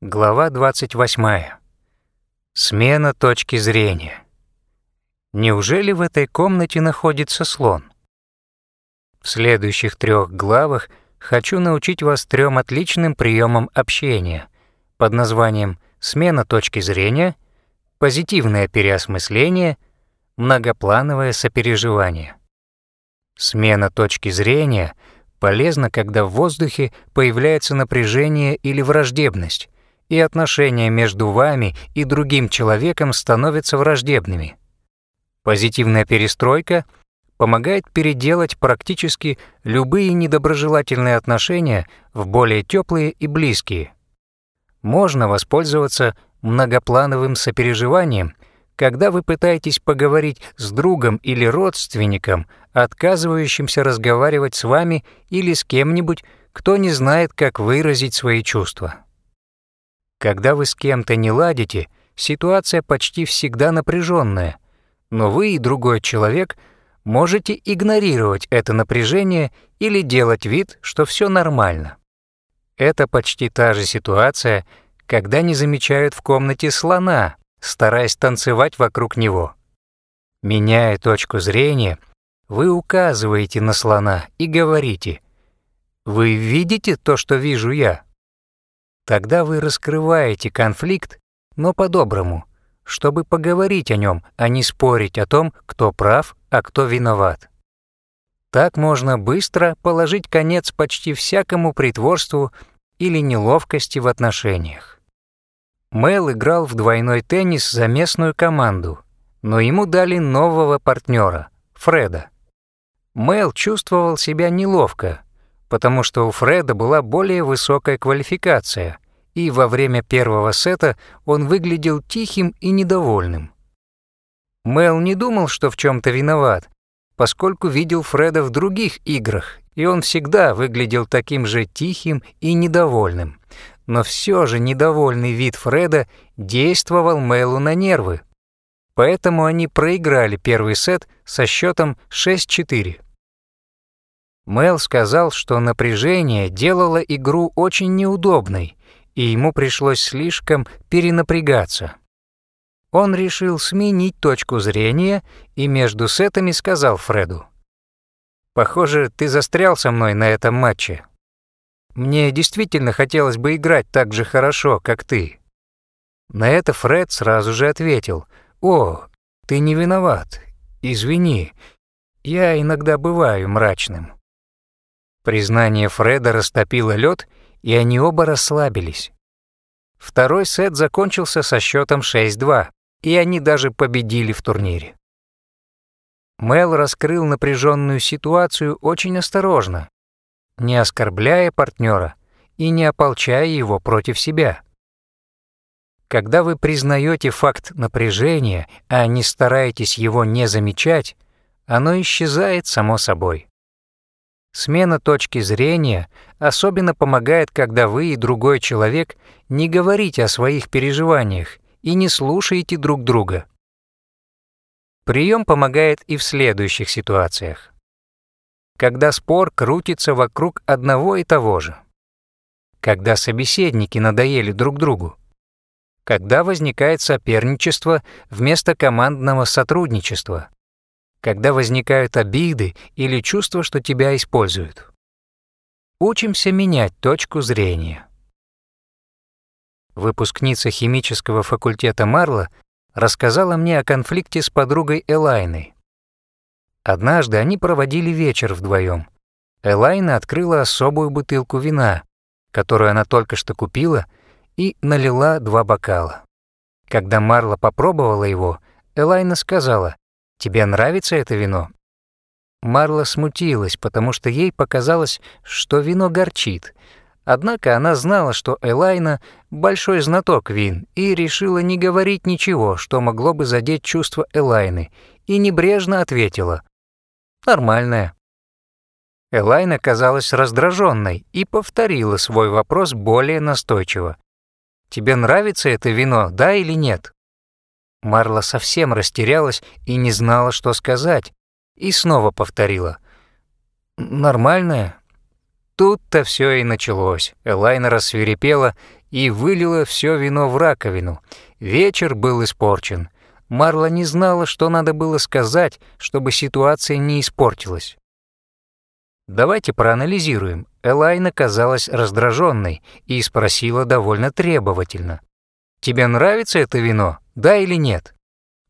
Глава 28. Смена точки зрения. Неужели в этой комнате находится слон? В следующих трех главах хочу научить вас трем отличным приемам общения под названием «Смена точки зрения», «Позитивное переосмысление», «Многоплановое сопереживание». Смена точки зрения полезна, когда в воздухе появляется напряжение или враждебность, и отношения между вами и другим человеком становятся враждебными. Позитивная перестройка помогает переделать практически любые недоброжелательные отношения в более теплые и близкие. Можно воспользоваться многоплановым сопереживанием, когда вы пытаетесь поговорить с другом или родственником, отказывающимся разговаривать с вами или с кем-нибудь, кто не знает, как выразить свои чувства. Когда вы с кем-то не ладите, ситуация почти всегда напряженная, но вы и другой человек можете игнорировать это напряжение или делать вид, что все нормально. Это почти та же ситуация, когда не замечают в комнате слона, стараясь танцевать вокруг него. Меняя точку зрения, вы указываете на слона и говорите «Вы видите то, что вижу я?» Тогда вы раскрываете конфликт, но по-доброму, чтобы поговорить о нем, а не спорить о том, кто прав, а кто виноват. Так можно быстро положить конец почти всякому притворству или неловкости в отношениях. Мэл играл в двойной теннис за местную команду, но ему дали нового партнера, Фреда. Мэл чувствовал себя неловко, потому что у Фреда была более высокая квалификация, и во время первого сета он выглядел тихим и недовольным. Мел не думал, что в чем то виноват, поскольку видел Фреда в других играх, и он всегда выглядел таким же тихим и недовольным. Но все же недовольный вид Фреда действовал Мэлу на нервы. Поэтому они проиграли первый сет со счетом 6-4. Мэл сказал, что напряжение делало игру очень неудобной, и ему пришлось слишком перенапрягаться. Он решил сменить точку зрения и между сетами сказал Фреду. «Похоже, ты застрял со мной на этом матче. Мне действительно хотелось бы играть так же хорошо, как ты». На это Фред сразу же ответил. «О, ты не виноват. Извини. Я иногда бываю мрачным». Признание Фреда растопило лед, и они оба расслабились. Второй сет закончился со счетом 6-2, и они даже победили в турнире. Мел раскрыл напряженную ситуацию очень осторожно, не оскорбляя партнера и не ополчая его против себя. Когда вы признаете факт напряжения, а не стараетесь его не замечать, оно исчезает само собой. Смена точки зрения особенно помогает, когда вы и другой человек не говорите о своих переживаниях и не слушаете друг друга. Прием помогает и в следующих ситуациях. Когда спор крутится вокруг одного и того же. Когда собеседники надоели друг другу. Когда возникает соперничество вместо командного сотрудничества когда возникают обиды или чувство, что тебя используют. Учимся менять точку зрения. Выпускница химического факультета Марла рассказала мне о конфликте с подругой Элайной. Однажды они проводили вечер вдвоем. Элайна открыла особую бутылку вина, которую она только что купила, и налила два бокала. Когда Марла попробовала его, Элайна сказала, «Тебе нравится это вино?» Марла смутилась, потому что ей показалось, что вино горчит. Однако она знала, что Элайна — большой знаток вин, и решила не говорить ничего, что могло бы задеть чувства Элайны, и небрежно ответила «Нормальное». Элайна казалась раздраженной и повторила свой вопрос более настойчиво. «Тебе нравится это вино, да или нет?» Марла совсем растерялась и не знала, что сказать, и снова повторила. «Нормальная?» Тут-то все и началось. Элайна рассверепела и вылила все вино в раковину. Вечер был испорчен. Марла не знала, что надо было сказать, чтобы ситуация не испортилась. Давайте проанализируем. Элайна казалась раздраженной и спросила довольно требовательно. «Тебе нравится это вино, да или нет?»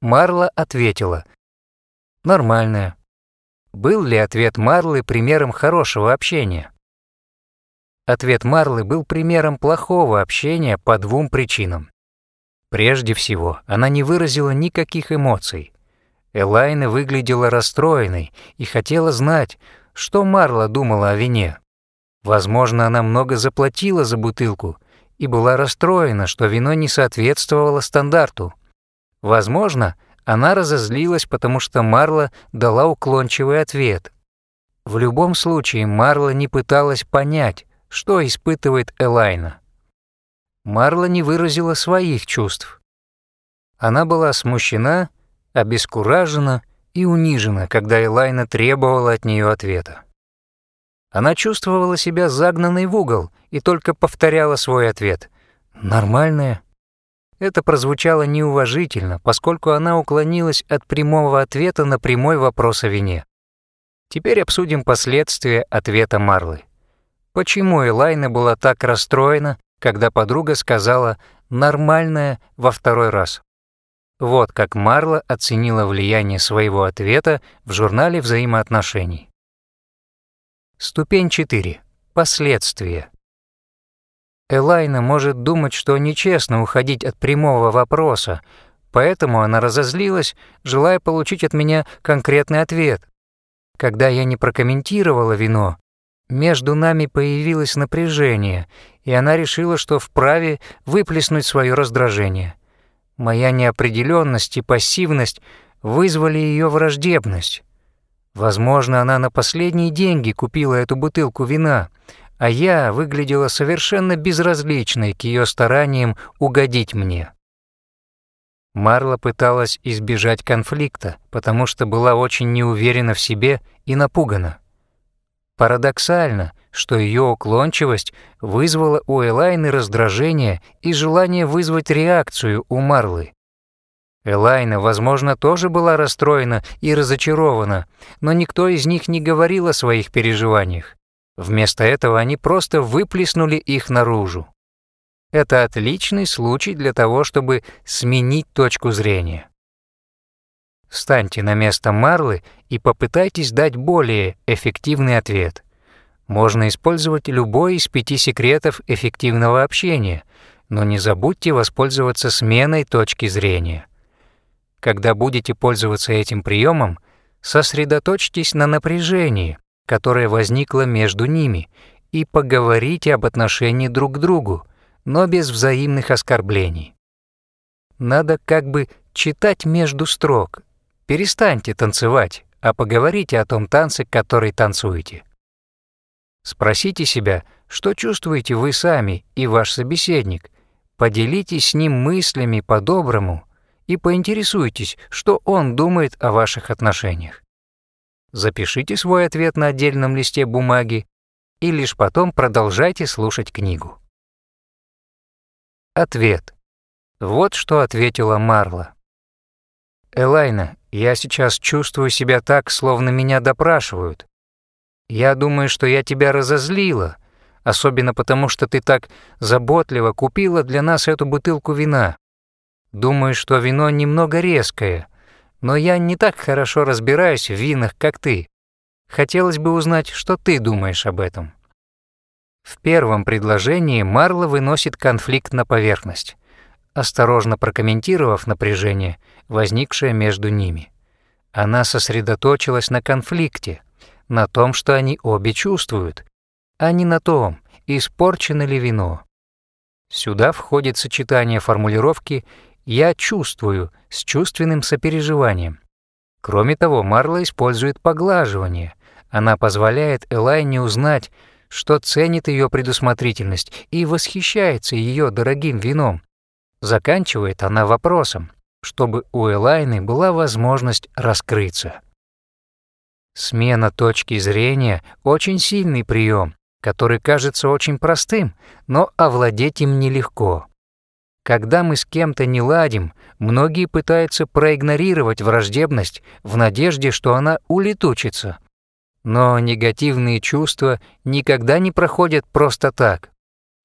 Марла ответила. «Нормальное». Был ли ответ Марлы примером хорошего общения? Ответ Марлы был примером плохого общения по двум причинам. Прежде всего, она не выразила никаких эмоций. Элайна выглядела расстроенной и хотела знать, что Марла думала о вине. Возможно, она много заплатила за бутылку и была расстроена, что вино не соответствовало стандарту. Возможно, она разозлилась, потому что Марла дала уклончивый ответ. В любом случае, Марла не пыталась понять, что испытывает Элайна. Марла не выразила своих чувств. Она была смущена, обескуражена и унижена, когда Элайна требовала от нее ответа. Она чувствовала себя загнанной в угол и только повторяла свой ответ «Нормальная». Это прозвучало неуважительно, поскольку она уклонилась от прямого ответа на прямой вопрос о вине. Теперь обсудим последствия ответа Марлы. Почему Элайна была так расстроена, когда подруга сказала «нормальная» во второй раз? Вот как Марла оценила влияние своего ответа в журнале взаимоотношений. Ступень 4. Последствия. Элайна может думать, что нечестно уходить от прямого вопроса, поэтому она разозлилась, желая получить от меня конкретный ответ. Когда я не прокомментировала вино, между нами появилось напряжение, и она решила, что вправе выплеснуть свое раздражение. Моя неопределенность и пассивность вызвали ее враждебность. Возможно, она на последние деньги купила эту бутылку вина, а я выглядела совершенно безразличной к ее стараниям угодить мне. Марла пыталась избежать конфликта, потому что была очень неуверена в себе и напугана. Парадоксально, что ее уклончивость вызвала у Элайны раздражение и желание вызвать реакцию у Марлы. Элайна, возможно, тоже была расстроена и разочарована, но никто из них не говорил о своих переживаниях. Вместо этого они просто выплеснули их наружу. Это отличный случай для того, чтобы сменить точку зрения. Встаньте на место Марлы и попытайтесь дать более эффективный ответ. Можно использовать любой из пяти секретов эффективного общения, но не забудьте воспользоваться сменой точки зрения. Когда будете пользоваться этим приемом, сосредоточьтесь на напряжении, которое возникло между ними, и поговорите об отношении друг к другу, но без взаимных оскорблений. Надо как бы читать между строк, Перестаньте танцевать, а поговорите о том танце, который танцуете. Спросите себя, что чувствуете вы сами и ваш собеседник. Поделитесь с ним мыслями по-доброму и поинтересуйтесь, что он думает о ваших отношениях. Запишите свой ответ на отдельном листе бумаги и лишь потом продолжайте слушать книгу. Ответ. Вот что ответила Марла. Элайна, я сейчас чувствую себя так, словно меня допрашивают. Я думаю, что я тебя разозлила, особенно потому, что ты так заботливо купила для нас эту бутылку вина. Думаю, что вино немного резкое, но я не так хорошо разбираюсь в винах, как ты. Хотелось бы узнать, что ты думаешь об этом. В первом предложении Марла выносит конфликт на поверхность осторожно прокомментировав напряжение, возникшее между ними. Она сосредоточилась на конфликте, на том, что они обе чувствуют, а не на том, испорчено ли вино. Сюда входит сочетание формулировки «я чувствую» с чувственным сопереживанием. Кроме того, Марла использует поглаживание. Она позволяет Элайне узнать, что ценит ее предусмотрительность и восхищается ее дорогим вином, Заканчивает она вопросом, чтобы у Элайны была возможность раскрыться. Смена точки зрения – очень сильный прием, который кажется очень простым, но овладеть им нелегко. Когда мы с кем-то не ладим, многие пытаются проигнорировать враждебность в надежде, что она улетучится. Но негативные чувства никогда не проходят просто так.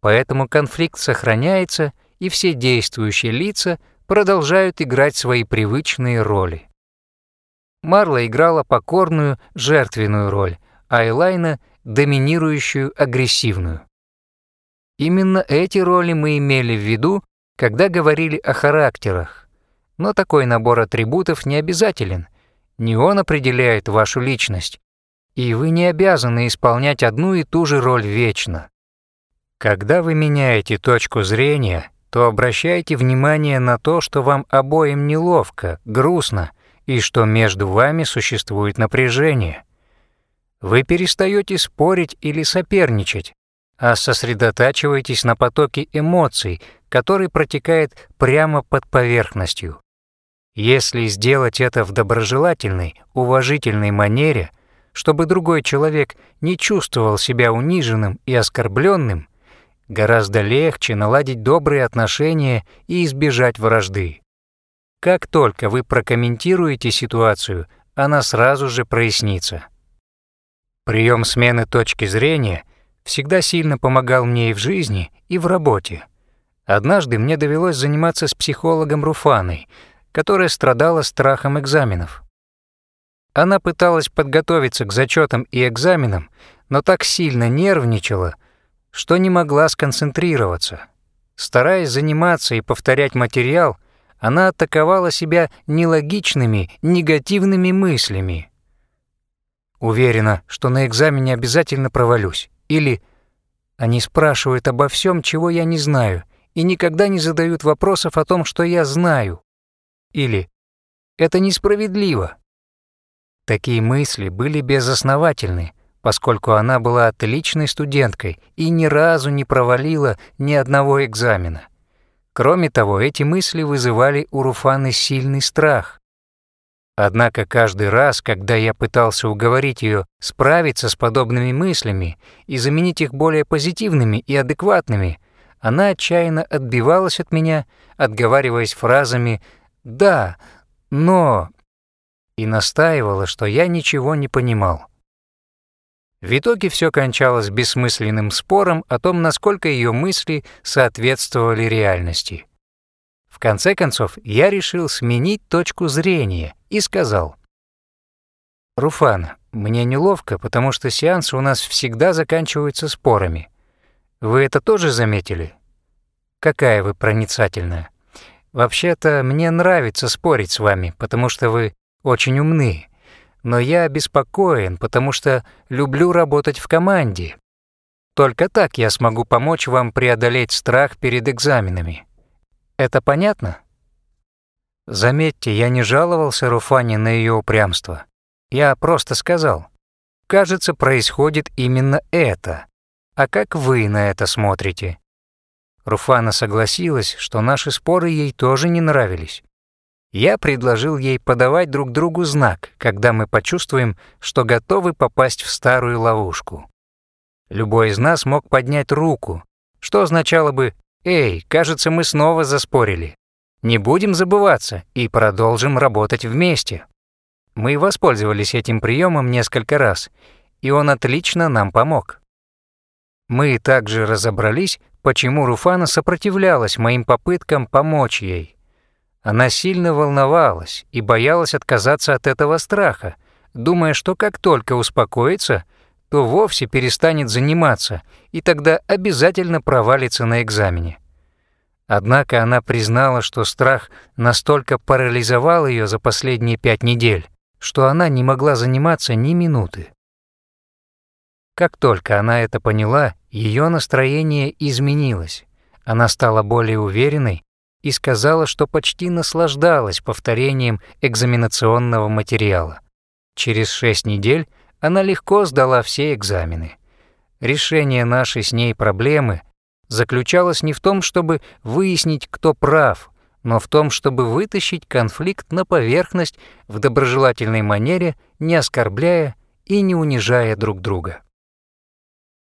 Поэтому конфликт сохраняется, и все действующие лица продолжают играть свои привычные роли. Марла играла покорную, жертвенную роль, а Элайна — доминирующую, агрессивную. Именно эти роли мы имели в виду, когда говорили о характерах. Но такой набор атрибутов не обязателен. Не он определяет вашу личность, и вы не обязаны исполнять одну и ту же роль вечно. Когда вы меняете точку зрения, то обращайте внимание на то, что вам обоим неловко, грустно — и что между вами существует напряжение. Вы перестаете спорить или соперничать, а сосредотачиваетесь на потоке эмоций, который протекает прямо под поверхностью. Если сделать это в доброжелательной, уважительной манере, чтобы другой человек не чувствовал себя униженным и оскорбленным, гораздо легче наладить добрые отношения и избежать вражды. Как только вы прокомментируете ситуацию, она сразу же прояснится. Прием смены точки зрения всегда сильно помогал мне и в жизни, и в работе. Однажды мне довелось заниматься с психологом Руфаной, которая страдала страхом экзаменов. Она пыталась подготовиться к зачетам и экзаменам, но так сильно нервничала, что не могла сконцентрироваться. Стараясь заниматься и повторять материал, она атаковала себя нелогичными, негативными мыслями. Уверена, что на экзамене обязательно провалюсь. Или они спрашивают обо всем, чего я не знаю, и никогда не задают вопросов о том, что я знаю. Или это несправедливо. Такие мысли были безосновательны, поскольку она была отличной студенткой и ни разу не провалила ни одного экзамена. Кроме того, эти мысли вызывали у Руфаны сильный страх. Однако каждый раз, когда я пытался уговорить ее справиться с подобными мыслями и заменить их более позитивными и адекватными, она отчаянно отбивалась от меня, отговариваясь фразами «да», «но» и настаивала, что я ничего не понимал. В итоге все кончалось бессмысленным спором о том, насколько ее мысли соответствовали реальности. В конце концов, я решил сменить точку зрения и сказал. «Руфан, мне неловко, потому что сеансы у нас всегда заканчиваются спорами. Вы это тоже заметили? Какая вы проницательная. Вообще-то мне нравится спорить с вами, потому что вы очень умны, но я обеспокоен, потому что люблю работать в команде. Только так я смогу помочь вам преодолеть страх перед экзаменами. Это понятно? Заметьте, я не жаловался Руфане на ее упрямство. Я просто сказал, кажется, происходит именно это. А как вы на это смотрите? Руфана согласилась, что наши споры ей тоже не нравились. Я предложил ей подавать друг другу знак, когда мы почувствуем, что готовы попасть в старую ловушку. Любой из нас мог поднять руку, что означало бы «Эй, кажется, мы снова заспорили. Не будем забываться и продолжим работать вместе». Мы воспользовались этим приемом несколько раз, и он отлично нам помог. Мы также разобрались, почему Руфана сопротивлялась моим попыткам помочь ей. Она сильно волновалась и боялась отказаться от этого страха, думая, что как только успокоится, то вовсе перестанет заниматься и тогда обязательно провалится на экзамене. Однако она признала, что страх настолько парализовал ее за последние пять недель, что она не могла заниматься ни минуты. Как только она это поняла, ее настроение изменилось. Она стала более уверенной и сказала, что почти наслаждалась повторением экзаменационного материала. Через шесть недель она легко сдала все экзамены. Решение нашей с ней проблемы заключалось не в том, чтобы выяснить, кто прав, но в том, чтобы вытащить конфликт на поверхность в доброжелательной манере, не оскорбляя и не унижая друг друга.